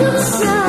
to tell